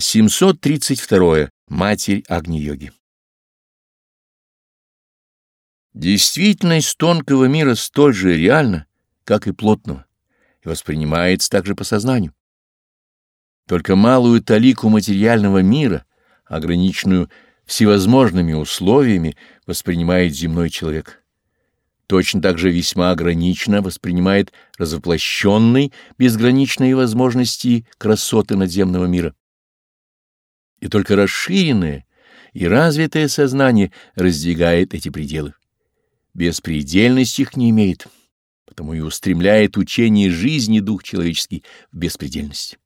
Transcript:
732. Матерь Агни-йоги Действительность тонкого мира столь же реальна, как и плотного, и воспринимается также по сознанию. Только малую талику материального мира, ограниченную всевозможными условиями, воспринимает земной человек. Точно так же весьма ограниченно воспринимает развоплощенный безграничные возможности красоты надземного мира. И только расширенное и развитое сознание раздвигает эти пределы. Беспредельность их не имеет, потому и устремляет учение жизни дух человеческий в беспредельность.